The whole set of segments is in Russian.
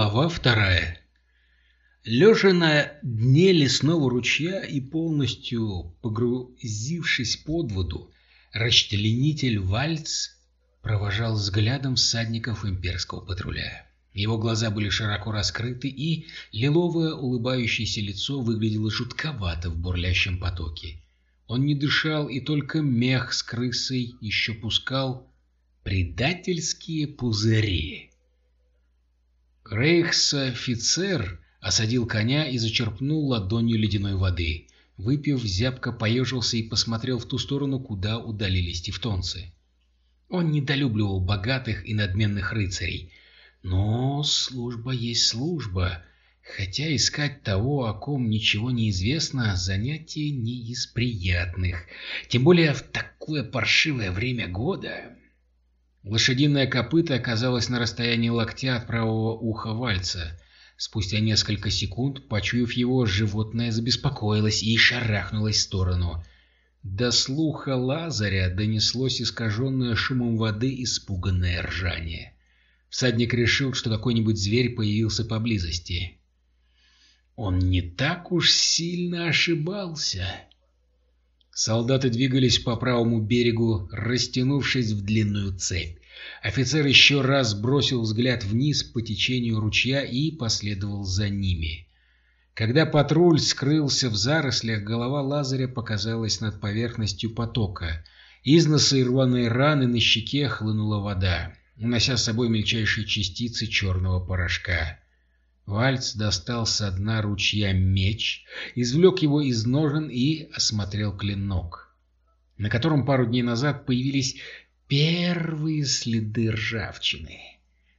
Глава вторая Лежа на дне лесного ручья и полностью погрузившись под воду, расчленитель Вальц провожал взглядом всадников имперского патруля. Его глаза были широко раскрыты, и лиловое улыбающееся лицо выглядело жутковато в бурлящем потоке. Он не дышал, и только мех с крысой еще пускал предательские пузыри. Рейхс-офицер осадил коня и зачерпнул ладонью ледяной воды. Выпив, зябко поежился и посмотрел в ту сторону, куда удалились тевтонцы. Он недолюбливал богатых и надменных рыцарей. Но служба есть служба, хотя искать того, о ком ничего не известно, занятие не из приятных, тем более в такое паршивое время года. Лошадиное копыто оказалось на расстоянии локтя от правого уха вальца. Спустя несколько секунд, почуяв его, животное забеспокоилось и шарахнулось в сторону. До слуха Лазаря донеслось искаженное шумом воды испуганное ржание. Всадник решил, что какой-нибудь зверь появился поблизости. Он не так уж сильно ошибался. Солдаты двигались по правому берегу, растянувшись в длинную цепь. Офицер еще раз бросил взгляд вниз по течению ручья и последовал за ними. Когда патруль скрылся в зарослях, голова Лазаря показалась над поверхностью потока. Из носа и рваной раны на щеке хлынула вода, унося с собой мельчайшие частицы черного порошка. Вальц достал со дна ручья меч, извлек его из ножен и осмотрел клинок, на котором пару дней назад появились первые следы ржавчины.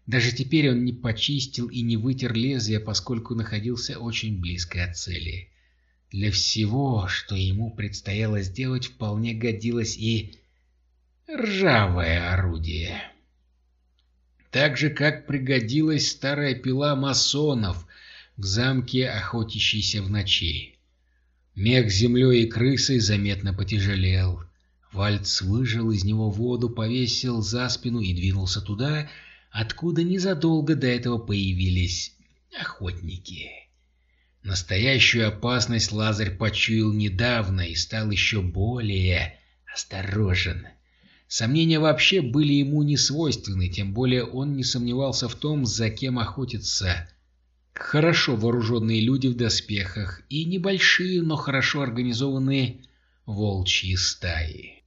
Даже теперь он не почистил и не вытер лезвие, поскольку находился очень близко от цели. Для всего, что ему предстояло сделать, вполне годилось и ржавое орудие. Так же, как пригодилась старая пила масонов в замке, охотящейся в ночи. Мех с землей и крысой заметно потяжелел. Вальц выжил из него воду, повесил за спину и двинулся туда, откуда незадолго до этого появились охотники. Настоящую опасность Лазарь почуял недавно и стал еще более осторожен. Сомнения вообще были ему не свойственны, тем более он не сомневался в том, за кем охотятся хорошо вооруженные люди в доспехах и небольшие, но хорошо организованные волчьи стаи.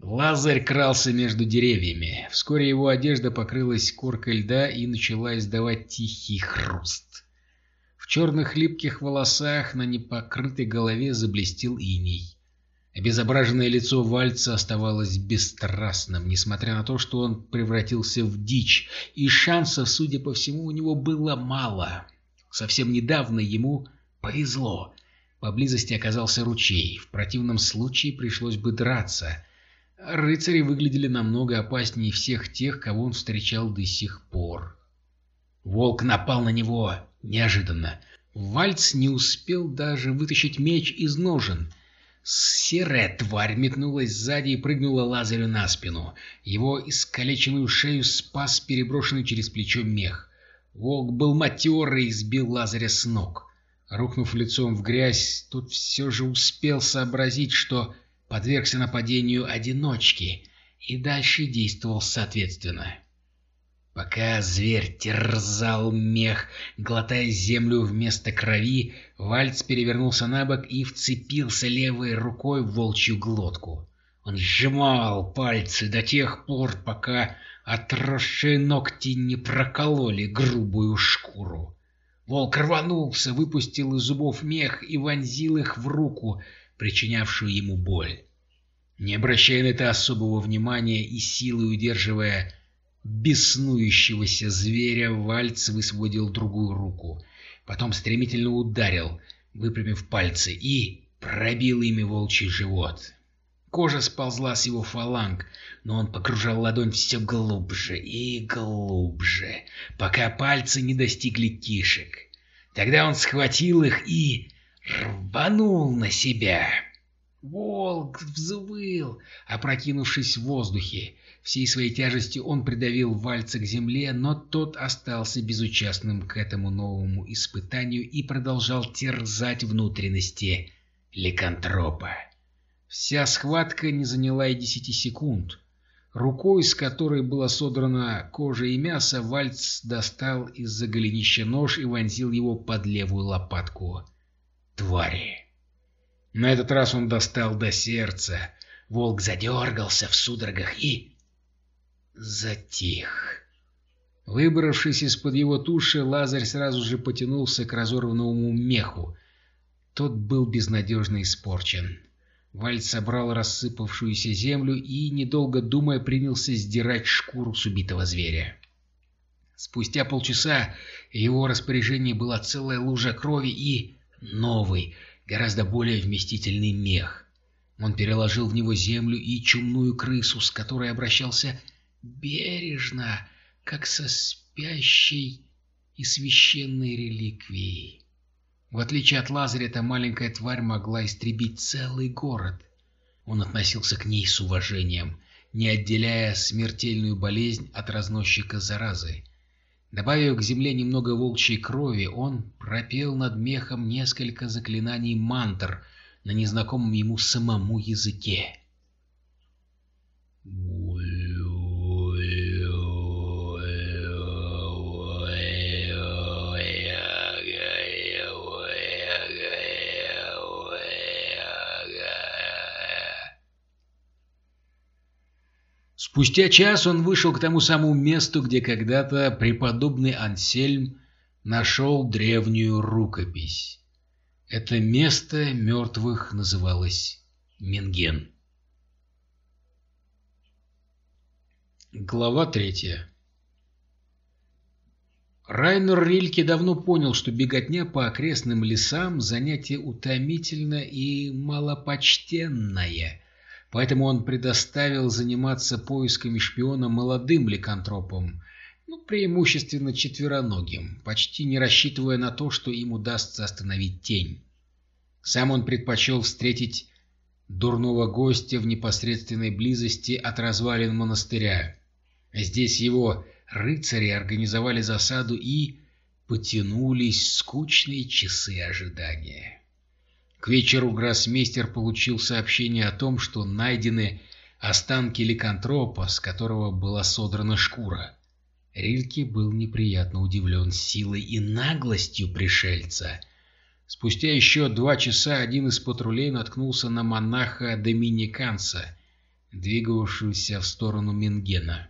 Лазарь крался между деревьями. Вскоре его одежда покрылась коркой льда и начала издавать тихий хруст. В черных липких волосах на непокрытой голове заблестел иней. Обезображенное лицо Вальца оставалось бесстрастным, несмотря на то, что он превратился в дичь, и шансов, судя по всему, у него было мало. Совсем недавно ему повезло. Поблизости оказался ручей, в противном случае пришлось бы драться. Рыцари выглядели намного опаснее всех тех, кого он встречал до сих пор. Волк напал на него неожиданно. Вальц не успел даже вытащить меч из ножен — Серая тварь метнулась сзади и прыгнула Лазарю на спину. Его искалеченную шею спас переброшенный через плечо мех. Волк был матерый и сбил Лазаря с ног. Рухнув лицом в грязь, тот все же успел сообразить, что подвергся нападению одиночки, и дальше действовал соответственно. Пока зверь терзал мех, глотая землю вместо крови, Вальц перевернулся на бок и вцепился левой рукой в волчью глотку. Он сжимал пальцы до тех пор, пока отросшие ногти не прокололи грубую шкуру. Волк рванулся, выпустил из зубов мех и вонзил их в руку, причинявшую ему боль. Не обращая на это особого внимания и силой удерживая беснующегося зверя Вальц высвободил другую руку. Потом стремительно ударил, выпрямив пальцы, и пробил ими волчий живот. Кожа сползла с его фаланг, но он погружал ладонь все глубже и глубже, пока пальцы не достигли кишек. Тогда он схватил их и рванул на себя. Волк взвыл, опрокинувшись в воздухе. Всей своей тяжестью он придавил Вальца к земле, но тот остался безучастным к этому новому испытанию и продолжал терзать внутренности ликантропа. Вся схватка не заняла и десяти секунд. Рукой, с которой была содрана кожа и мясо, Вальц достал из-за голенища нож и вонзил его под левую лопатку. Твари! На этот раз он достал до сердца. Волк задергался в судорогах и... затих. Выбравшись из-под его туши, Лазарь сразу же потянулся к разорванному меху. Тот был безнадежно испорчен. Вальд собрал рассыпавшуюся землю и, недолго думая, принялся сдирать шкуру с убитого зверя. Спустя полчаса его распоряжении была целая лужа крови и новый, гораздо более вместительный мех. Он переложил в него землю и чумную крысу, с которой обращался бережно, как со спящей и священной реликвией. В отличие от Лазаря, эта маленькая тварь могла истребить целый город. Он относился к ней с уважением, не отделяя смертельную болезнь от разносчика заразы. Добавив к земле немного волчьей крови, он пропел над мехом несколько заклинаний мантр на незнакомом ему самому языке. Спустя час он вышел к тому самому месту, где когда-то преподобный Ансельм нашел древнюю рукопись. Это место мертвых называлось Менген. Глава третья Райнер Рильке давно понял, что беготня по окрестным лесам – занятие утомительное и малопочтенное – Поэтому он предоставил заниматься поисками шпиона молодым ликантропам, ну, преимущественно четвероногим, почти не рассчитывая на то, что им удастся остановить тень. Сам он предпочел встретить дурного гостя в непосредственной близости от развалин монастыря. Здесь его рыцари организовали засаду и потянулись скучные часы ожидания. К вечеру гроссмейстер получил сообщение о том, что найдены останки ликантропа, с которого была содрана шкура. Рильке был неприятно удивлен силой и наглостью пришельца. Спустя еще два часа один из патрулей наткнулся на монаха-доминиканца, двигавшегося в сторону Менгена.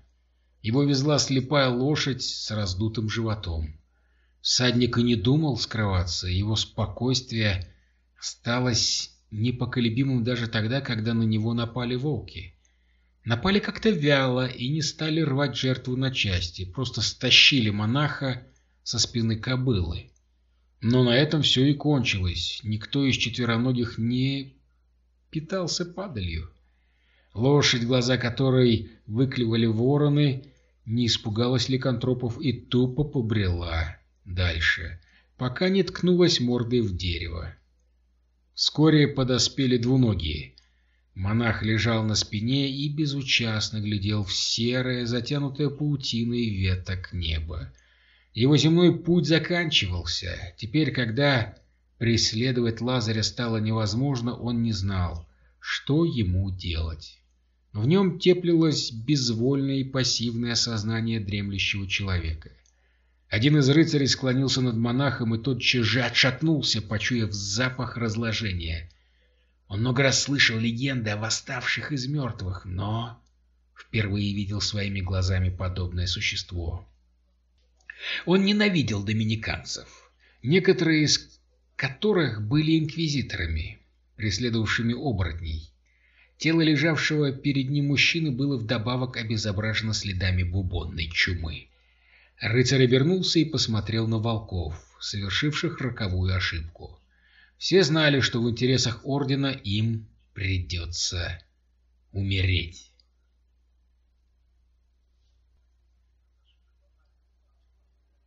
Его везла слепая лошадь с раздутым животом. Всадник и не думал скрываться, его спокойствие осталось непоколебимым даже тогда, когда на него напали волки. Напали как-то вяло и не стали рвать жертву на части, просто стащили монаха со спины кобылы. Но на этом все и кончилось. Никто из четвероногих не питался падалью. Лошадь, глаза которой выклевали вороны, не испугалась ликантропов и тупо побрела дальше, пока не ткнулась мордой в дерево. Вскоре подоспели двуногие. Монах лежал на спине и безучастно глядел в серое, затянутое паутиной веток небо. Его земной путь заканчивался. Теперь, когда преследовать Лазаря стало невозможно, он не знал, что ему делать. В нем теплилось безвольное и пассивное сознание дремлющего человека. Один из рыцарей склонился над монахом и тотчас же отшатнулся, почуяв запах разложения. Он много раз слышал легенды о восставших из мертвых, но впервые видел своими глазами подобное существо. Он ненавидел доминиканцев, некоторые из которых были инквизиторами, преследовавшими оборотней. Тело лежавшего перед ним мужчины было вдобавок обезображено следами бубонной чумы. Рыцарь обернулся и посмотрел на волков, совершивших роковую ошибку. Все знали, что в интересах Ордена им придется умереть.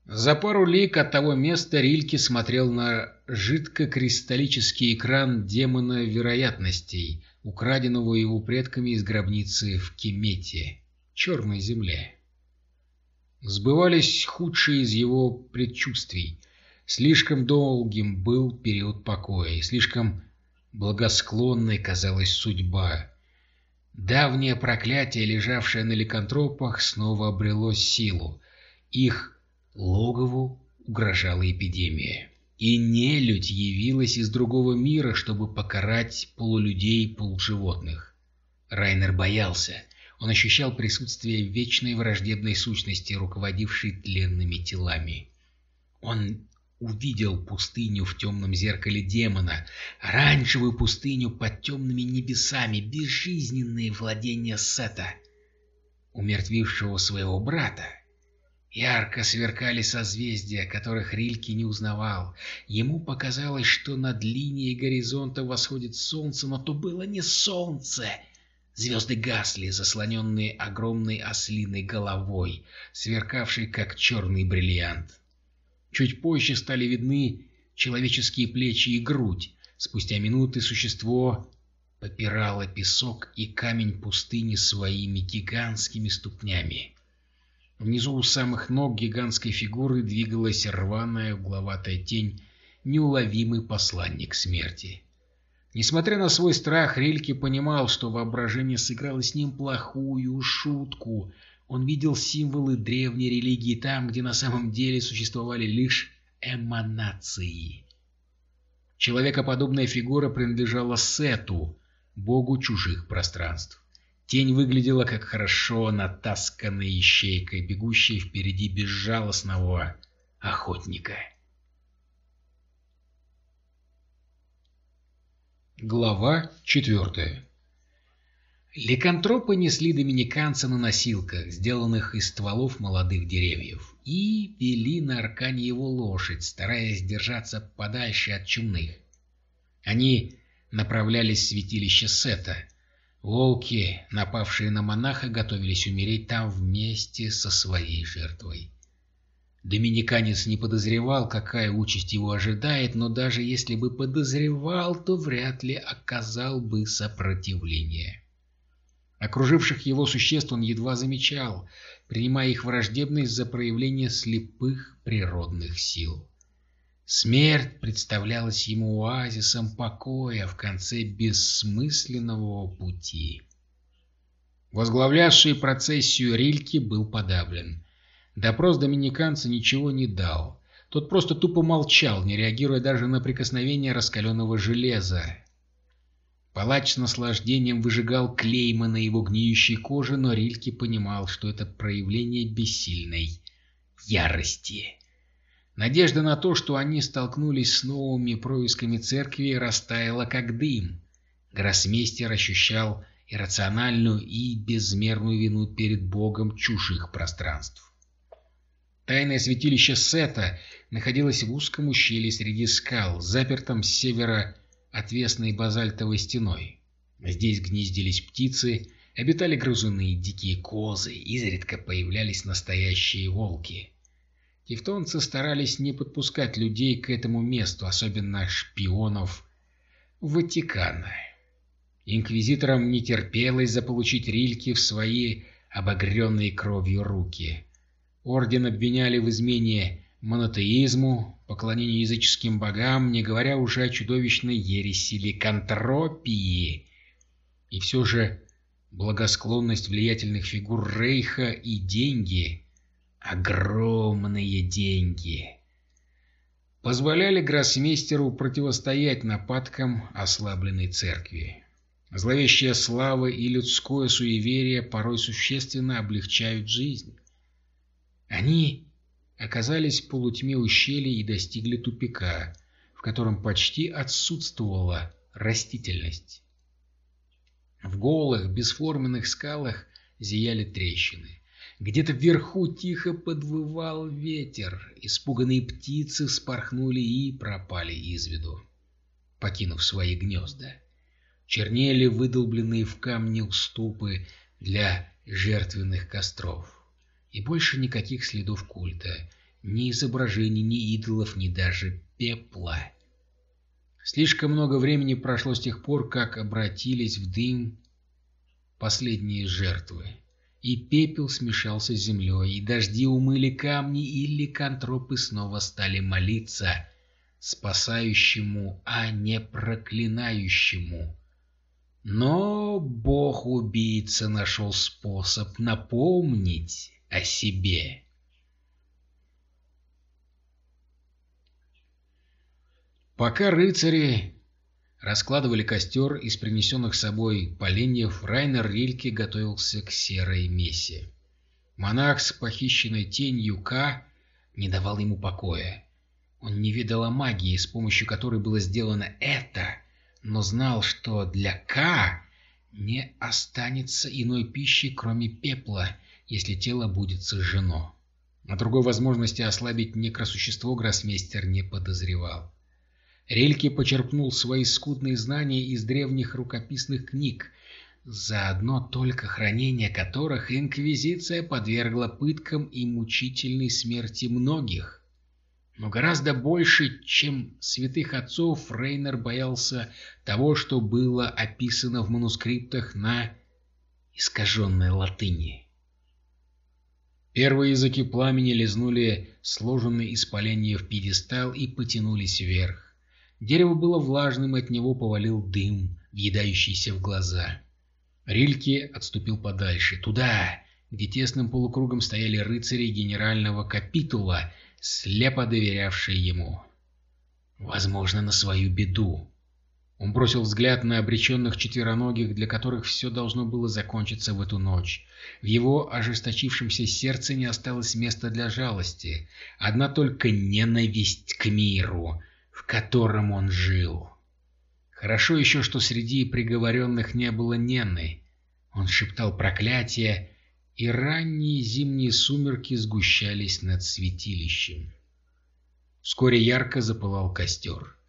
За пару лик от того места Рильке смотрел на жидкокристаллический экран демона вероятностей, украденного его предками из гробницы в Кемете, Черной земле. Сбывались худшие из его предчувствий. Слишком долгим был период покоя, и слишком благосклонной казалась судьба. Давнее проклятие, лежавшее на ликантропах, снова обрело силу. Их логову угрожала эпидемия. И нелюдь явилась из другого мира, чтобы покарать полулюдей полуживотных. Райнер боялся. Он ощущал присутствие вечной враждебной сущности, руководившей тленными телами. Он увидел пустыню в темном зеркале демона, оранжевую пустыню под темными небесами, безжизненные владения Сета, умертвившего своего брата. Ярко сверкали созвездия, которых Рильки не узнавал. Ему показалось, что над линией горизонта восходит солнце, но то было не солнце. Звезды гасли, заслоненные огромной ослиной головой, сверкавшей, как черный бриллиант. Чуть позже стали видны человеческие плечи и грудь. Спустя минуты существо попирало песок и камень пустыни своими гигантскими ступнями. Внизу у самых ног гигантской фигуры двигалась рваная угловатая тень, неуловимый посланник смерти. Несмотря на свой страх, Рильке понимал, что воображение сыграло с ним плохую шутку. Он видел символы древней религии там, где на самом деле существовали лишь эманации. Человекоподобная фигура принадлежала Сету, богу чужих пространств. Тень выглядела как хорошо натасканная ищейка, бегущая впереди безжалостного охотника. Глава четвертая Ликантропы несли доминиканца на носилках, сделанных из стволов молодых деревьев, и вели на аркане его лошадь, стараясь держаться подальше от чумных. Они направлялись в святилище Сета — Волки, напавшие на монаха, готовились умереть там вместе со своей жертвой. Доминиканец не подозревал, какая участь его ожидает, но даже если бы подозревал, то вряд ли оказал бы сопротивление. Окруживших его существ он едва замечал, принимая их враждебность за проявление слепых природных сил. Смерть представлялась ему оазисом покоя в конце бессмысленного пути. Возглавлявший процессию Рильки был подавлен. Допрос доминиканца ничего не дал. Тот просто тупо молчал, не реагируя даже на прикосновение раскаленного железа. Палач с наслаждением выжигал клеймы на его гниющей коже, но Рильки понимал, что это проявление бессильной ярости. Надежда на то, что они столкнулись с новыми происками церкви, растаяла как дым. Гроссмейстер ощущал иррациональную и безмерную вину перед Богом чужих пространств. Тайное святилище Сета находилось в узком ущелье среди скал, запертом с севера отвесной базальтовой стеной. Здесь гнездились птицы, обитали грызуны, дикие козы, изредка появлялись настоящие волки. Тевтонцы старались не подпускать людей к этому месту, особенно шпионов Ватикана. Инквизиторам не терпелось заполучить Рильки в свои обогренные кровью руки. Орден обвиняли в измене монотеизму, поклонению языческим богам, не говоря уже о чудовищной ереси ликантропии. И все же благосклонность влиятельных фигур Рейха и деньги огромные деньги позволяли гроссмейстеру противостоять нападкам ослабленной церкви. Зловещая слава и людское суеверие порой существенно облегчают жизнь. Они оказались в полутьме ущелья и достигли тупика, в котором почти отсутствовала растительность. В голых, бесформенных скалах зияли трещины. Где-то вверху тихо подвывал ветер, испуганные птицы вспорхнули и пропали из виду, покинув свои гнезда. Чернели выдолбленные в камне уступы для жертвенных костров. И больше никаких следов культа, ни изображений, ни идолов, ни даже пепла. Слишком много времени прошло с тех пор, как обратились в дым последние жертвы. И пепел смешался с землей, и дожди умыли камни, и ликантропы снова стали молиться спасающему, а не проклинающему. Но бог-убийца нашел способ напомнить о себе. Пока рыцари раскладывали костер из принесенных с собой поленьев, Райнер Рильке готовился к серой мессе. Монах с похищенной тенью К не давал ему покоя. Он не видел о магии, с помощью которой было сделано это, но знал, что для К не останется иной пищи, кроме пепла, если тело будет сожжено. О другой возможности ослабить некросущество гроссмейстер не подозревал. Рельке почерпнул свои скудные знания из древних рукописных книг, заодно только хранение которых Инквизиция подвергла пыткам и мучительной смерти многих. Но гораздо больше, чем святых отцов, Рейнер боялся того, что было описано в манускриптах на искаженной латыни. Первые языки пламени лизнули сложенный из в пьедестал и потянулись вверх. Дерево было влажным, от него повалил дым, въедающийся в глаза. Рильке отступил подальше, туда, где тесным полукругом стояли рыцари генерального капитула, слепо доверявшие ему. Возможно, на свою беду. Он бросил взгляд на обреченных четвероногих, для которых все должно было закончиться в эту ночь. В его ожесточившемся сердце не осталось места для жалости. Одна только ненависть к миру, в котором он жил. Хорошо еще, что среди приговоренных не было Ненны. Он шептал проклятия, и ранние зимние сумерки сгущались над святилищем. Вскоре ярко запылал костер.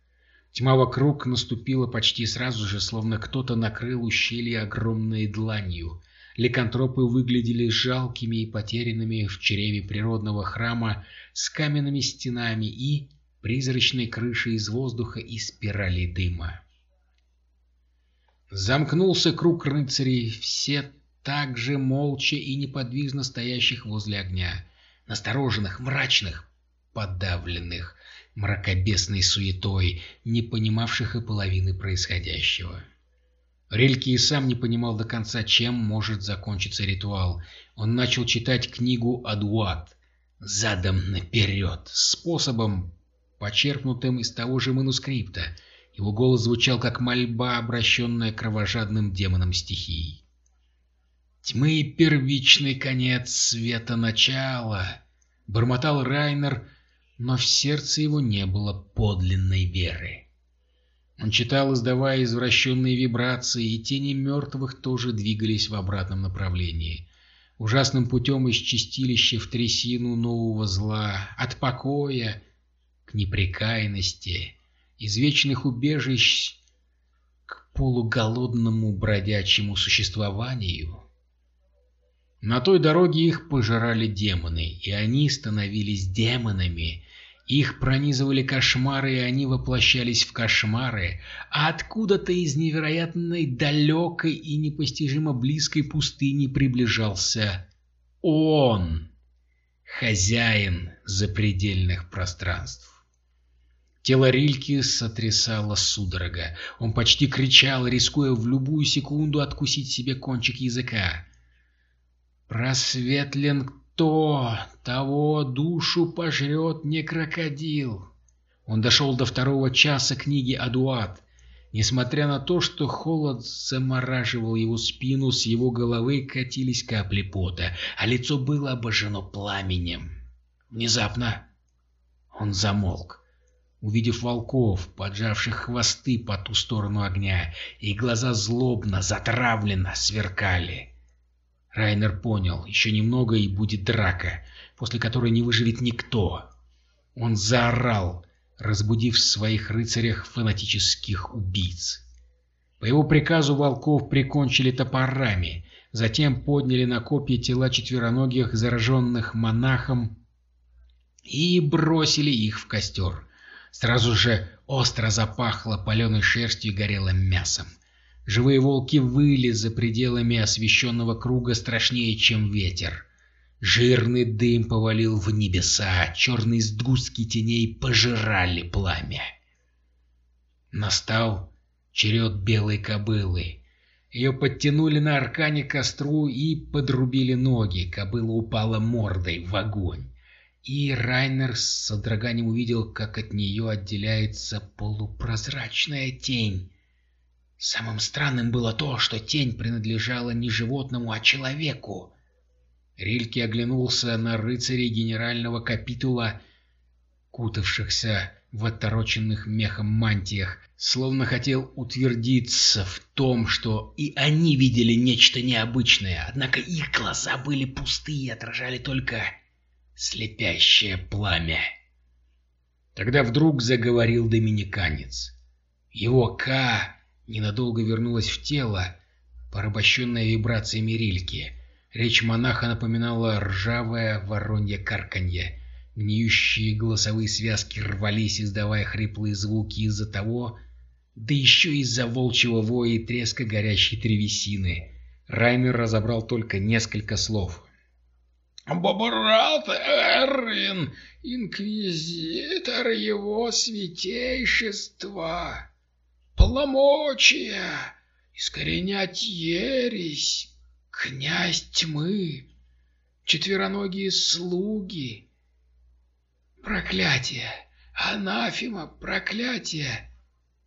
Тьма вокруг наступила почти сразу же, словно кто-то накрыл ущелье огромной дланью. Ликантропы выглядели жалкими и потерянными в чреве природного храма с каменными стенами и призрачной крышей из воздуха и спирали дыма. Замкнулся круг рыцарей, все так же молча и неподвижно стоящих возле огня, настороженных, мрачных, подавленных мракобесной суетой, не понимавших и половины происходящего. Рельки и сам не понимал до конца, чем может закончиться ритуал. Он начал читать книгу «Адуат» задом наперед, способом, почерпнутым из того же манускрипта. Его голос звучал как мольба, обращенная кровожадным демоном стихий. «Тьмы первичный конец света начала!» — бормотал Райнер, но в сердце его не было подлинной веры. Он читал, издавая извращенные вибрации, и тени мертвых тоже двигались в обратном направлении. Ужасным путем из чистилища в трясину нового зла, от покоя к непрекаянности, из вечных убежищ к полуголодному бродячему существованию. На той дороге их пожирали демоны, и они становились демонами. Их пронизывали кошмары, и они воплощались в кошмары, а откуда-то из невероятной далекой и непостижимо близкой пустыни приближался он, хозяин запредельных пространств. Тело Рильки сотрясало судорога. Он почти кричал, рискуя в любую секунду откусить себе кончик языка. «Просветлен кто? Того душу пожрет не крокодил!» Он дошел до второго часа книги «Адуат». Несмотря на то, что холод замораживал его спину, с его головы катились капли пота, а лицо было обожжено пламенем. Внезапно он замолк увидев волков, поджавших хвосты по ту сторону огня, и глаза злобно, затравленно сверкали. Райнер понял, еще немного и будет драка, после которой не выживет никто. Он заорал, разбудив в своих рыцарях фанатических убийц. По его приказу волков прикончили топорами, затем подняли на копья тела четвероногих, зараженных монахом, и бросили их в костер. Сразу же остро запахло паленой шерстью и горелым мясом. Живые волки выли за пределами освещенного круга страшнее, чем ветер. Жирный дым повалил в небеса, черные сгустки теней пожирали пламя. Настал черед белой кобылы. Ее подтянули на аркане костру и подрубили ноги. Кобыла упала мордой в огонь. И Райнер с содроганием увидел, как от нее отделяется полупрозрачная тень. Самым странным было то, что тень принадлежала не животному, а человеку. Рильке оглянулся на рыцарей генерального капитула, кутавшихся в отороченных мехом мантиях, словно хотел утвердиться в том, что и они видели нечто необычное, однако их глаза были пустые и отражали только слепящее пламя. Тогда вдруг заговорил доминиканец. Его К ненадолго вернулась в тело, порабощенное вибрациями рильки. Речь монаха напоминала ржавое воронье карканье. Гниющие голосовые связки рвались, издавая хриплые звуки из-за того, да еще из-за волчьего воя и треска горящей древесины. Райнер разобрал только несколько слов. «Брат Эрвин, инквизитор его святейшества, полномочия, искоренять ересь, князь тьмы, четвероногие слуги, проклятие, анафима, проклятие».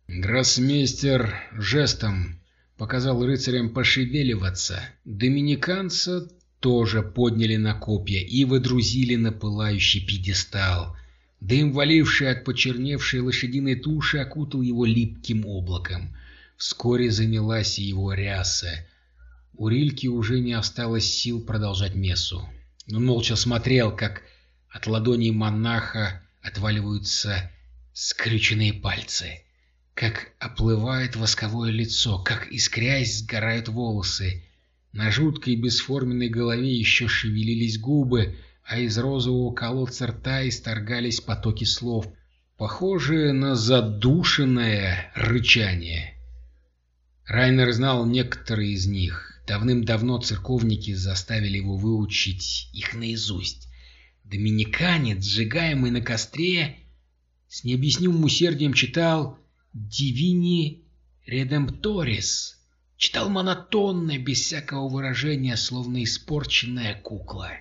Гроссмейстер жестом показал рыцарям пошевеливаться. Доминиканца тоже подняли на копья и водрузили на пылающий пьедестал. Дым, валивший от почерневшей лошадиной туши, окутал его липким облаком. Вскоре занялась и его ряса. У Рильки уже не осталось сил продолжать мессу. Он молча смотрел, как от ладоней монаха отваливаются скрюченные пальцы как оплывает восковое лицо, как искрясь сгорают волосы. На жуткой бесформенной голове еще шевелились губы, а из розового колодца рта исторгались потоки слов, похожие на задушенное рычание. Райнер знал некоторые из них. Давным-давно церковники заставили его выучить их наизусть. Доминиканец, сжигаемый на костре, с необъяснимым усердием читал Дивини Редемпторис читал монотонно, без всякого выражения, словно испорченная кукла.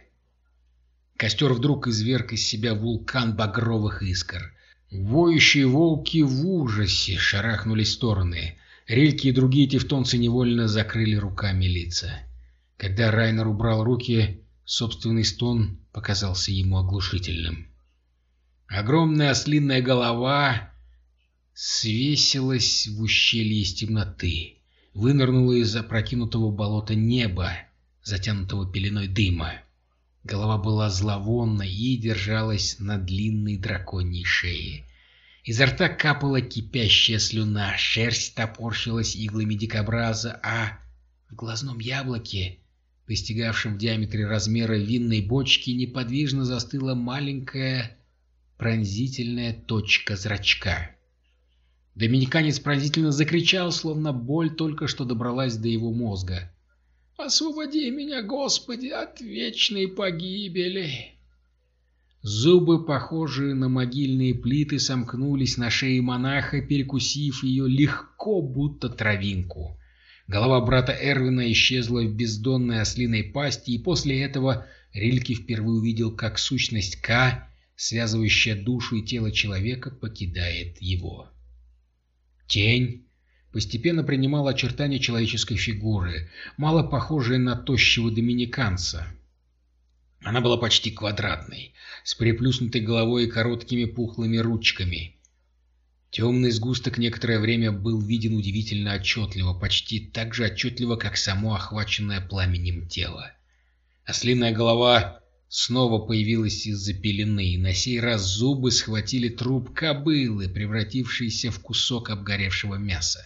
Костер вдруг изверг из себя вулкан багровых искр. Воющие волки в ужасе шарахнулись в стороны. Рельки и другие тевтонцы невольно закрыли руками лица. Когда Райнер убрал руки, собственный стон показался ему оглушительным. Огромная ослиная голова свесилась в ущелье из темноты, вынырнула из опрокинутого болота неба, затянутого пеленой дыма. Голова была зловонной и держалась на длинной драконьей шее. Изо рта капала кипящая слюна, шерсть топорщилась иглами дикобраза, а в глазном яблоке, достигавшем в диаметре размера винной бочки, неподвижно застыла маленькая пронзительная точка зрачка. Доминиканец пронзительно закричал, словно боль только что добралась до его мозга. «Освободи меня, Господи, от вечной погибели!» Зубы, похожие на могильные плиты, сомкнулись на шее монаха, перекусив ее легко, будто травинку. Голова брата Эрвина исчезла в бездонной ослиной пасти, и после этого Рильке впервые увидел, как сущность К, связывающая душу и тело человека, покидает его. Тень постепенно принимала очертания человеческой фигуры, мало похожей на тощего доминиканца. Она была почти квадратной, с приплюснутой головой и короткими пухлыми ручками. Темный сгусток некоторое время был виден удивительно отчетливо, почти так же отчетливо, как само охваченное пламенем тело. Ослиная голова снова появилась из-за пелены, и на сей раз зубы схватили труп кобылы, превратившийся в кусок обгоревшего мяса.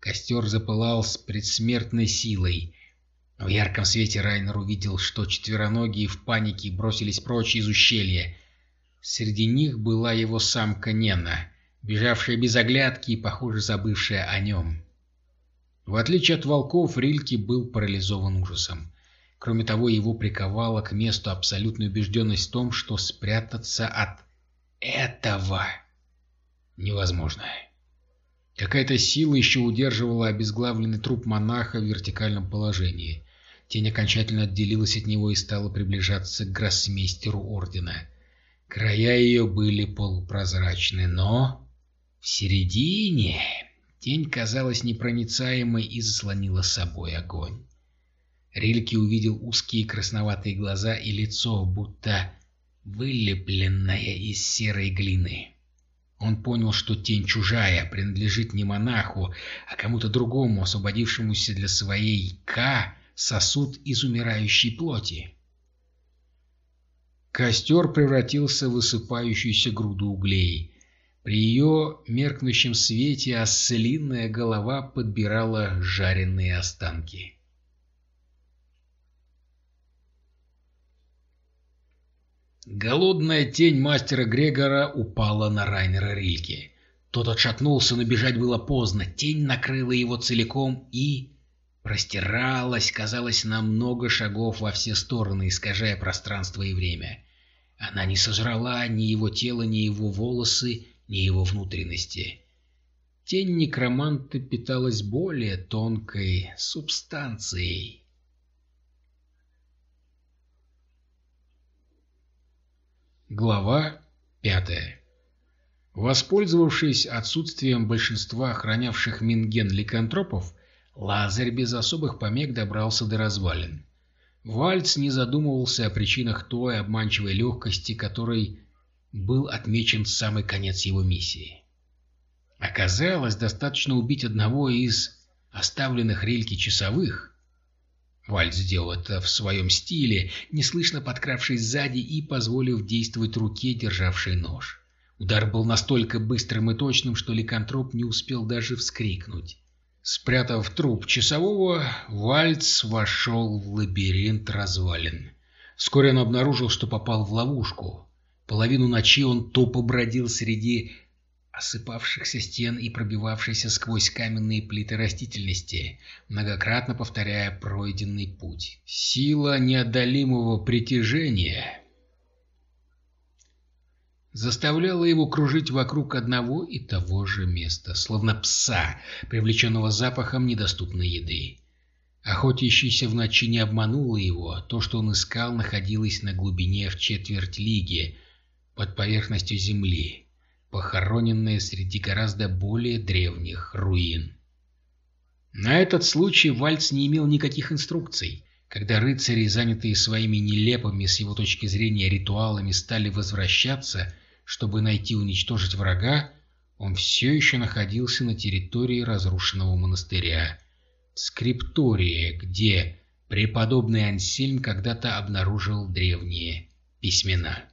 Костер запылал с предсмертной силой. В ярком свете Райнер увидел, что четвероногие в панике бросились прочь из ущелья. Среди них была его самка Нена, бежавшая без оглядки и, похоже, забывшая о нем. В отличие от волков, Рильки был парализован ужасом. Кроме того, его приковала к месту абсолютная убежденность в том, что спрятаться от этого невозможно. Какая-то сила еще удерживала обезглавленный труп монаха в вертикальном положении. Тень окончательно отделилась от него и стала приближаться к гроссмейстеру Ордена. Края ее были полупрозрачны, но... В середине тень казалась непроницаемой и заслонила собой огонь. Рильке увидел узкие красноватые глаза и лицо, будто вылепленное из серой глины. Он понял, что тень чужая, принадлежит не монаху, а кому-то другому, освободившемуся для своей «К» сосуд из умирающей плоти. Костер превратился в высыпающуюся груду углей. При ее меркнущем свете ослинная голова подбирала жареные останки. Голодная тень мастера Грегора упала на Райнера Рильке. Тот отшатнулся, но бежать было поздно. Тень накрыла его целиком и... простиралась, казалось, на много шагов во все стороны, искажая пространство и время. Она не сожрала ни его тело, ни его волосы, ни его внутренности. Тень некроманта питалась более тонкой субстанцией. Глава пятая. Воспользовавшись отсутствием большинства охранявших Минген ликантропов, Лазарь без особых помех добрался до развалин. Вальц не задумывался о причинах той обманчивой легкости, которой был отмечен самый конец его миссии. Оказалось, достаточно убить одного из оставленных рельки часовых, Вальц сделал это в своем стиле, неслышно подкравшись сзади и позволив действовать руке, державшей нож. Удар был настолько быстрым и точным, что ликантроп не успел даже вскрикнуть. Спрятав труп часового, Вальц вошел в лабиринт развалин. Вскоре он обнаружил, что попал в ловушку. Половину ночи он тупо бродил среди осыпавшихся стен и пробивавшихся сквозь каменные плиты растительности, многократно повторяя пройденный путь. Сила неодолимого притяжения заставляла его кружить вокруг одного и того же места, словно пса, привлеченного запахом недоступной еды. Охотящийся в ночи не обмануло его, то, что он искал, находилось на глубине в четверть лиги, под поверхностью земли похороненные среди гораздо более древних руин. На этот случай Вальц не имел никаких инструкций. Когда рыцари, занятые своими нелепыми с его точки зрения ритуалами, стали возвращаться, чтобы найти и уничтожить врага, он все еще находился на территории разрушенного монастыря, в скриптории, где преподобный Ансельм когда-то обнаружил древние письмена.